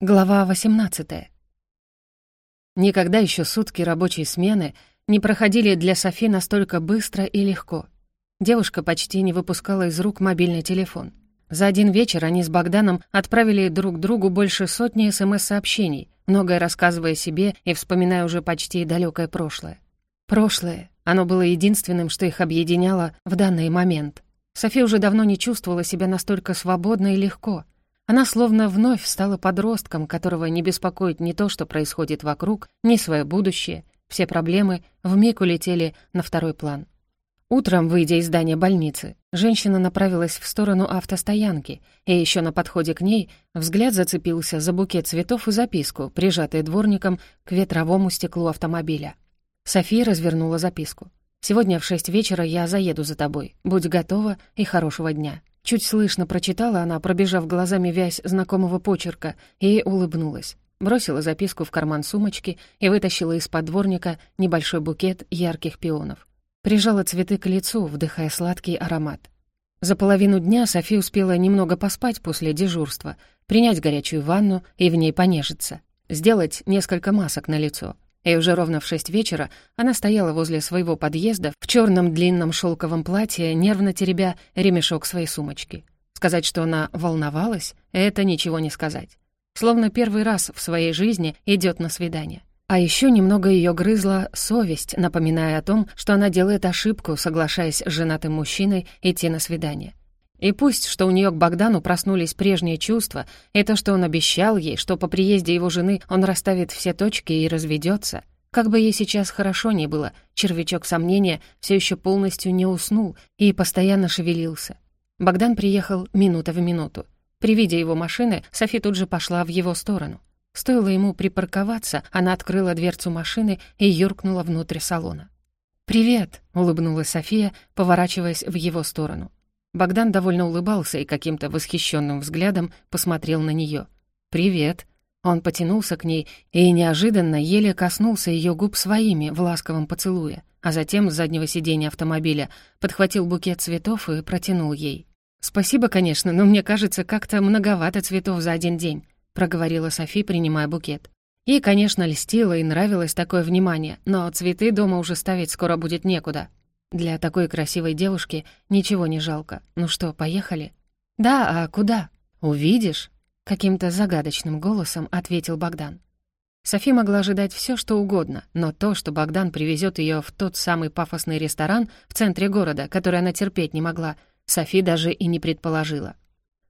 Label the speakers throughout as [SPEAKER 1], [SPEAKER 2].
[SPEAKER 1] Глава 18. Никогда еще сутки рабочей смены не проходили для Софи настолько быстро и легко. Девушка почти не выпускала из рук мобильный телефон. За один вечер они с Богданом отправили друг другу больше сотни СМС-сообщений, многое рассказывая себе и вспоминая уже почти далекое прошлое. Прошлое. Оно было единственным, что их объединяло в данный момент. Софи уже давно не чувствовала себя настолько свободно и легко — она словно вновь стала подростком, которого не беспокоит ни то, что происходит вокруг, ни свое будущее. Все проблемы вмиг улетели на второй план. Утром, выйдя из здания больницы, женщина направилась в сторону автостоянки, и еще на подходе к ней взгляд зацепился за букет цветов и записку, прижатые дворником к ветровому стеклу автомобиля. София развернула записку. «Сегодня в шесть вечера я заеду за тобой. Будь готова и хорошего дня». Чуть слышно прочитала она, пробежав глазами вязь знакомого почерка, и улыбнулась. Бросила записку в карман сумочки и вытащила из-под дворника небольшой букет ярких пионов. Прижала цветы к лицу, вдыхая сладкий аромат. За половину дня Софи успела немного поспать после дежурства, принять горячую ванну и в ней понежиться, сделать несколько масок на лицо — и уже ровно в шесть вечера она стояла возле своего подъезда в черном длинном шелковом платье, нервно теребя ремешок своей сумочки. Сказать, что она волновалась, это ничего не сказать. Словно первый раз в своей жизни идет на свидание. А еще немного ее грызла совесть, напоминая о том, что она делает ошибку, соглашаясь с женатым мужчиной идти на свидание. И пусть, что у нее к Богдану проснулись прежние чувства, и то, что он обещал ей, что по приезде его жены он расставит все точки и разведется, как бы ей сейчас хорошо ни было, червячок сомнения все еще полностью не уснул и постоянно шевелился. Богдан приехал минута в минуту. При виде его машины Софи тут же пошла в его сторону. Стоило ему припарковаться, она открыла дверцу машины и юркнула внутрь салона. «Привет», — улыбнулась София, поворачиваясь в его сторону. Богдан довольно улыбался и каким-то восхищенным взглядом посмотрел на нее. «Привет». Он потянулся к ней и неожиданно еле коснулся ее губ своими в ласковом поцелуе, а затем с заднего сиденья автомобиля подхватил букет цветов и протянул ей. «Спасибо, конечно, но мне кажется, как-то многовато цветов за один день», проговорила Софи, принимая букет. Ей, конечно, льстило и нравилось такое внимание, но цветы дома уже ставить скоро будет некуда. Для такой красивой девушки ничего не жалко. Ну что, поехали? Да, а куда? Увидишь? Каким-то загадочным голосом ответил Богдан. Софи могла ожидать все, что угодно, но то, что Богдан привезет ее в тот самый пафосный ресторан в центре города, который она терпеть не могла, Софи даже и не предположила.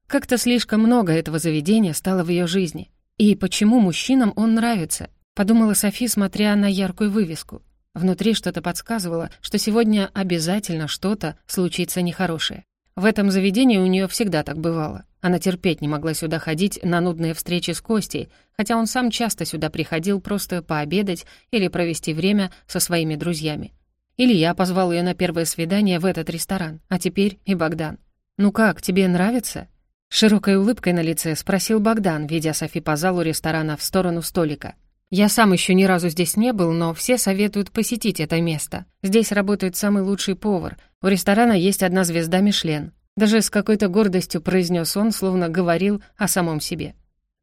[SPEAKER 1] Как-то слишком много этого заведения стало в ее жизни. И почему мужчинам он нравится? Подумала Софи, смотря на яркую вывеску. Внутри что-то подсказывало, что сегодня обязательно что-то случится нехорошее. В этом заведении у нее всегда так бывало. Она терпеть не могла сюда ходить на нудные встречи с Костей, хотя он сам часто сюда приходил просто пообедать или провести время со своими друзьями. Или я позвал ее на первое свидание в этот ресторан, а теперь и Богдан. «Ну как, тебе нравится?» Широкой улыбкой на лице спросил Богдан, ведя Софи по залу ресторана в сторону столика. Я сам еще ни разу здесь не был, но все советуют посетить это место. Здесь работает самый лучший повар. У ресторана есть одна звезда Мишлен. Даже с какой-то гордостью произнес он, словно говорил о самом себе.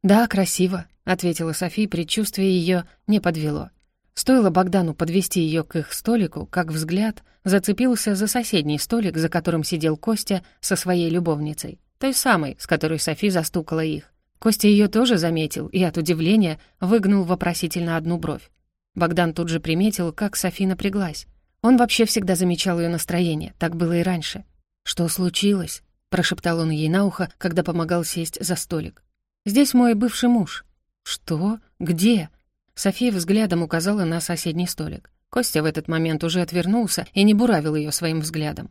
[SPEAKER 1] «Да, красиво», — ответила Софи, предчувствие ее не подвело. Стоило Богдану подвести ее к их столику, как взгляд зацепился за соседний столик, за которым сидел Костя со своей любовницей, той самой, с которой Софи застукала их. Костя ее тоже заметил и от удивления выгнул вопросительно одну бровь. Богдан тут же приметил, как Софи напряглась. Он вообще всегда замечал ее настроение, так было и раньше. «Что случилось?» — прошептал он ей на ухо, когда помогал сесть за столик. «Здесь мой бывший муж». «Что? Где?» София взглядом указала на соседний столик. Костя в этот момент уже отвернулся и не буравил ее своим взглядом.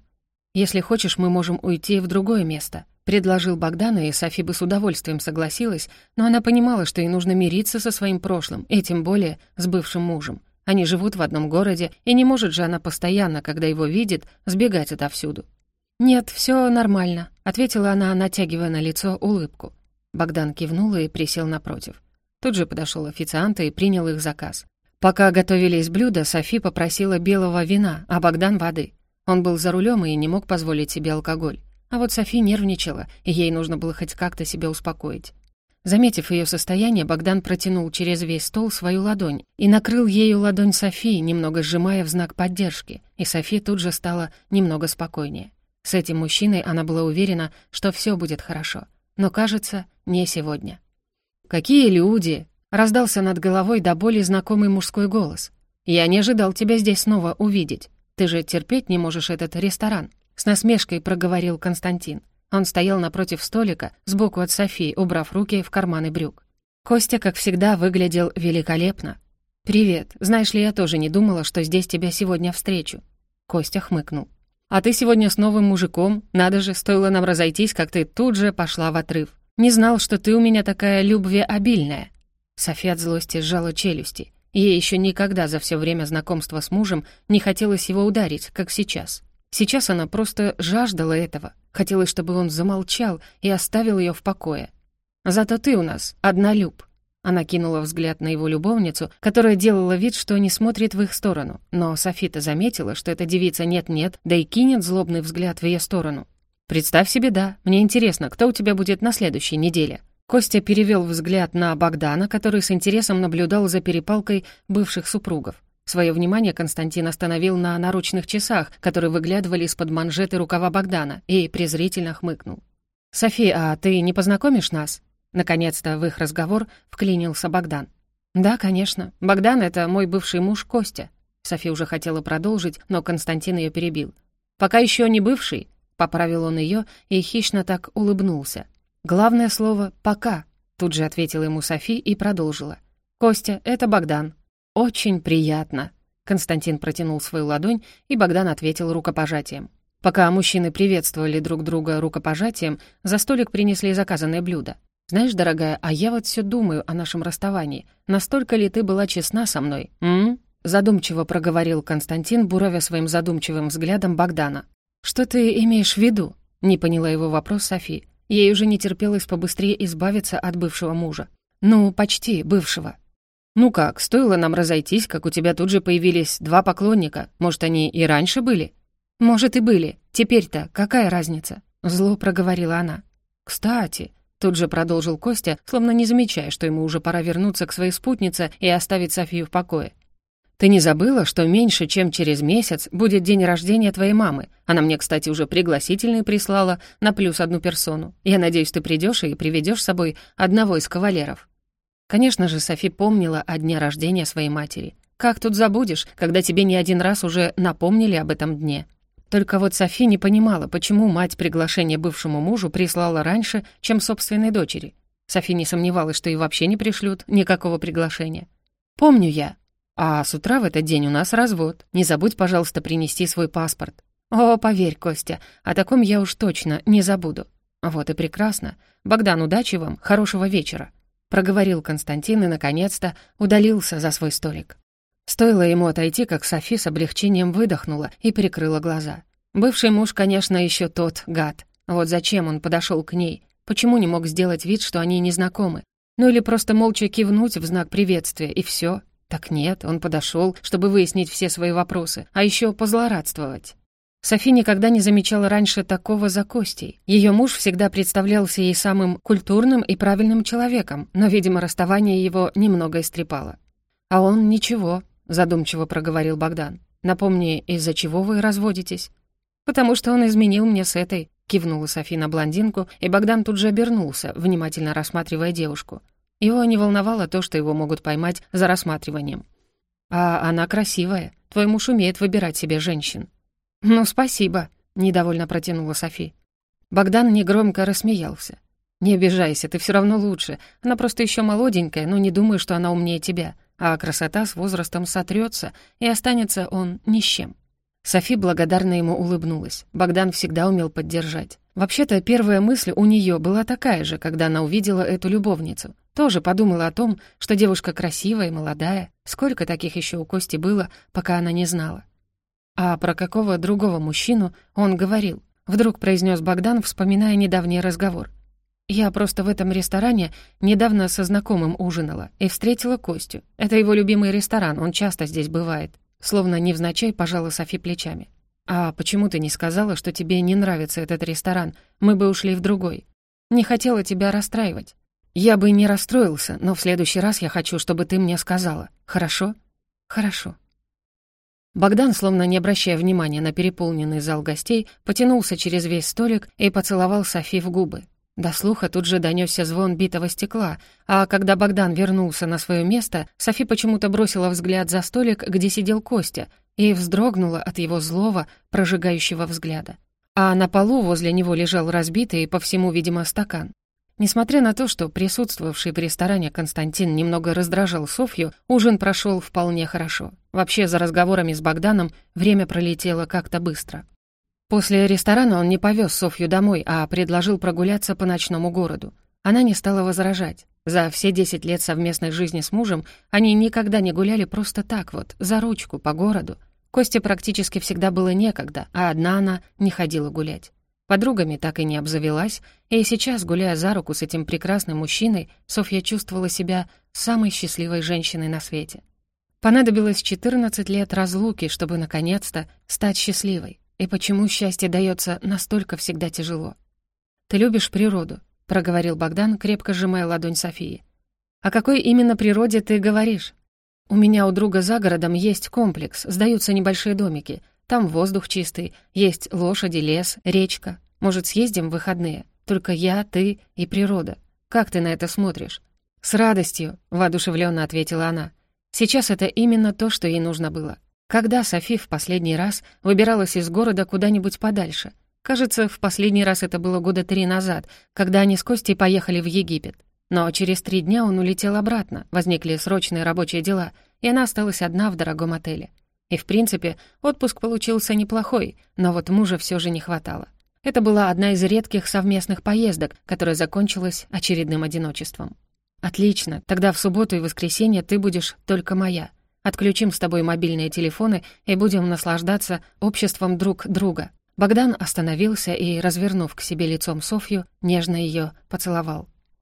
[SPEAKER 1] «Если хочешь, мы можем уйти в другое место», Предложил Богдана, и Софи бы с удовольствием согласилась, но она понимала, что ей нужно мириться со своим прошлым, и тем более с бывшим мужем. Они живут в одном городе, и не может же она постоянно, когда его видит, сбегать отовсюду. «Нет, все нормально», — ответила она, натягивая на лицо улыбку. Богдан кивнул и присел напротив. Тут же подошел официант и принял их заказ. Пока готовились блюда, Софи попросила белого вина, а Богдан — воды. Он был за рулем и не мог позволить себе алкоголь. А вот Софи нервничала, и ей нужно было хоть как-то себя успокоить. Заметив ее состояние, Богдан протянул через весь стол свою ладонь и накрыл ею ладонь Софии, немного сжимая в знак поддержки, и София тут же стала немного спокойнее. С этим мужчиной она была уверена, что все будет хорошо. Но, кажется, не сегодня. «Какие люди!» — раздался над головой до боли знакомый мужской голос. «Я не ожидал тебя здесь снова увидеть. Ты же терпеть не можешь этот ресторан», — с насмешкой проговорил Константин. Он стоял напротив столика, сбоку от Софии, убрав руки в карманы брюк. Костя, как всегда, выглядел великолепно. «Привет. Знаешь ли, я тоже не думала, что здесь тебя сегодня встречу». Костя хмыкнул. «А ты сегодня с новым мужиком? Надо же, стоило нам разойтись, как ты тут же пошла в отрыв. Не знал, что ты у меня такая любвеобильная». София от злости сжала челюсти. Ей еще никогда за все время знакомства с мужем не хотелось его ударить, как сейчас. Сейчас она просто жаждала этого. Хотелось, чтобы он замолчал и оставил ее в покое. «Зато ты у нас однолюб». Она кинула взгляд на его любовницу, которая делала вид, что не смотрит в их сторону. Но Софита заметила, что эта девица нет-нет, да и кинет злобный взгляд в ее сторону. «Представь себе, да. Мне интересно, кто у тебя будет на следующей неделе?» Костя перевел взгляд на Богдана, который с интересом наблюдал за перепалкой бывших супругов. Свое внимание Константин остановил на наручных часах, которые выглядывали из-под манжеты рукава Богдана, и презрительно хмыкнул. «София, а ты не познакомишь нас?» Наконец-то в их разговор вклинился Богдан. «Да, конечно. Богдан — это мой бывший муж Костя». София уже хотела продолжить, но Константин ее перебил. «Пока еще не бывший», — поправил он ее и хищно так улыбнулся. «Главное слово «пока», — тут же ответила ему Софи и продолжила. «Костя, это Богдан, «Очень приятно». Константин протянул свою ладонь, и Богдан ответил рукопожатием. Пока мужчины приветствовали друг друга рукопожатием, за столик принесли заказанное блюдо. «Знаешь, дорогая, а я вот все думаю о нашем расставании. Настолько ли ты была честна со мной, м?» Задумчиво проговорил Константин, буровя своим задумчивым взглядом Богдана. «Что ты имеешь в виду?» — не поняла его вопрос Софи. Ей уже не терпелось побыстрее избавиться от бывшего мужа. «Ну, почти бывшего», «Ну как, стоило нам разойтись, как у тебя тут же появились два поклонника. Может, они и раньше были?» «Может, и были. Теперь-то какая разница?» Зло проговорила она. «Кстати», — тут же продолжил Костя, словно не замечая, что ему уже пора вернуться к своей спутнице и оставить Софию в покое. «Ты не забыла, что меньше, чем через месяц будет день рождения твоей мамы? Она мне, кстати, уже пригласительные прислала на плюс одну персону. Я надеюсь, ты придешь и приведешь с собой одного из кавалеров». Конечно же, Софи помнила о дне рождения своей матери. Как тут забудешь, когда тебе не один раз уже напомнили об этом дне? Только вот Софи не понимала, почему мать приглашение бывшему мужу прислала раньше, чем собственной дочери. Софи не сомневалась, что и вообще не пришлют никакого приглашения. «Помню я. А с утра в этот день у нас развод. Не забудь, пожалуйста, принести свой паспорт». «О, поверь, Костя, о таком я уж точно не забуду». «Вот и прекрасно. Богдан, удачи вам, хорошего вечера» проговорил Константин и, наконец-то, удалился за свой столик. Стоило ему отойти, как Софи с облегчением выдохнула и прикрыла глаза. Бывший муж, конечно, еще тот гад. Вот зачем он подошел к ней? Почему не мог сделать вид, что они не знакомы? Ну или просто молча кивнуть в знак приветствия, и все? Так нет, он подошел, чтобы выяснить все свои вопросы, а еще позлорадствовать. Софи никогда не замечала раньше такого за Костей. Ее муж всегда представлялся ей самым культурным и правильным человеком, но, видимо, расставание его немного истрепало. «А он ничего», — задумчиво проговорил Богдан. «Напомни, из-за чего вы разводитесь?» «Потому что он изменил мне с этой», — кивнула Софи на блондинку, и Богдан тут же обернулся, внимательно рассматривая девушку. Его не волновало то, что его могут поймать за рассматриванием. «А она красивая. Твой муж умеет выбирать себе женщин». «Ну, спасибо», — недовольно протянула Софи. Богдан негромко рассмеялся. «Не обижайся, ты все равно лучше. Она просто еще молоденькая, но не думаю, что она умнее тебя. А красота с возрастом сотрется, и останется он ни с чем». Софи благодарно ему улыбнулась. Богдан всегда умел поддержать. Вообще-то, первая мысль у нее была такая же, когда она увидела эту любовницу. Тоже подумала о том, что девушка красивая и молодая. Сколько таких еще у Кости было, пока она не знала. А про какого другого мужчину он говорил? Вдруг произнес Богдан, вспоминая недавний разговор. Я просто в этом ресторане недавно со знакомым ужинала и встретила Костю. Это его любимый ресторан, он часто здесь бывает. Словно невзначай пожала Софи плечами. «А почему ты не сказала, что тебе не нравится этот ресторан? Мы бы ушли в другой. Не хотела тебя расстраивать». «Я бы не расстроился, но в следующий раз я хочу, чтобы ты мне сказала. Хорошо?» «Хорошо». Богдан, словно не обращая внимания на переполненный зал гостей, потянулся через весь столик и поцеловал Софи в губы. До слуха тут же донесся звон битого стекла, а когда Богдан вернулся на свое место, Софи почему-то бросила взгляд за столик, где сидел Костя, и вздрогнула от его злого, прожигающего взгляда. А на полу возле него лежал разбитый, по всему, видимо, стакан. Несмотря на то, что присутствовавший в ресторане Константин немного раздражал Софью, ужин прошел вполне хорошо. Вообще, за разговорами с Богданом время пролетело как-то быстро. После ресторана он не повез Софью домой, а предложил прогуляться по ночному городу. Она не стала возражать. За все 10 лет совместной жизни с мужем они никогда не гуляли просто так вот, за ручку, по городу. Косте практически всегда было некогда, а одна она не ходила гулять. Подругами так и не обзавелась, и сейчас, гуляя за руку с этим прекрасным мужчиной, Софья чувствовала себя самой счастливой женщиной на свете. Понадобилось 14 лет разлуки, чтобы наконец-то стать счастливой. И почему счастье дается настолько всегда тяжело? «Ты любишь природу», — проговорил Богдан, крепко сжимая ладонь Софии. «О какой именно природе ты говоришь?» «У меня у друга за городом есть комплекс, сдаются небольшие домики. Там воздух чистый, есть лошади, лес, речка. Может, съездим в выходные? Только я, ты и природа. Как ты на это смотришь?» «С радостью», — воодушевленно ответила она. «Сейчас это именно то, что ей нужно было. Когда Софи в последний раз выбиралась из города куда-нибудь подальше? Кажется, в последний раз это было года три назад, когда они с Костей поехали в Египет. Но через три дня он улетел обратно, возникли срочные рабочие дела, и она осталась одна в дорогом отеле. И, в принципе, отпуск получился неплохой, но вот мужа все же не хватало. Это была одна из редких совместных поездок, которая закончилась очередным одиночеством. «Отлично, тогда в субботу и воскресенье ты будешь только моя. Отключим с тобой мобильные телефоны и будем наслаждаться обществом друг друга». Богдан остановился и, развернув к себе лицом Софью, нежно ее поцеловал.